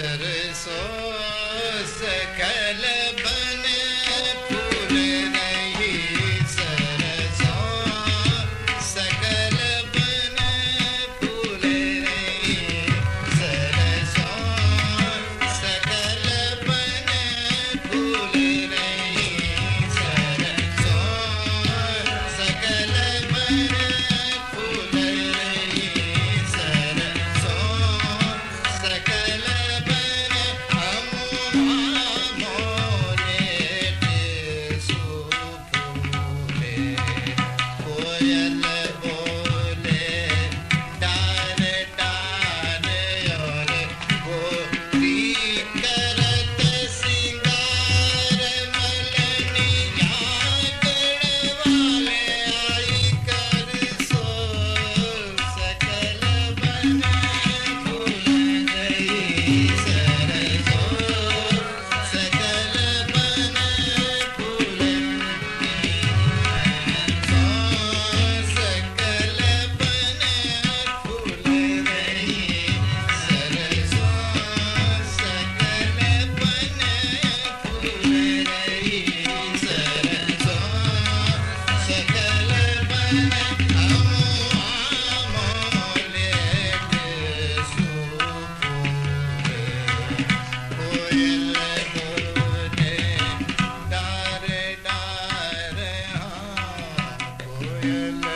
Sır söz Oh, yeah,